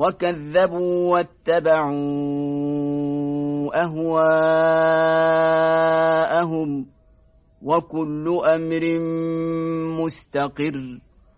وكذبوا واتبعوا أهواءهم وكل أمر مستقر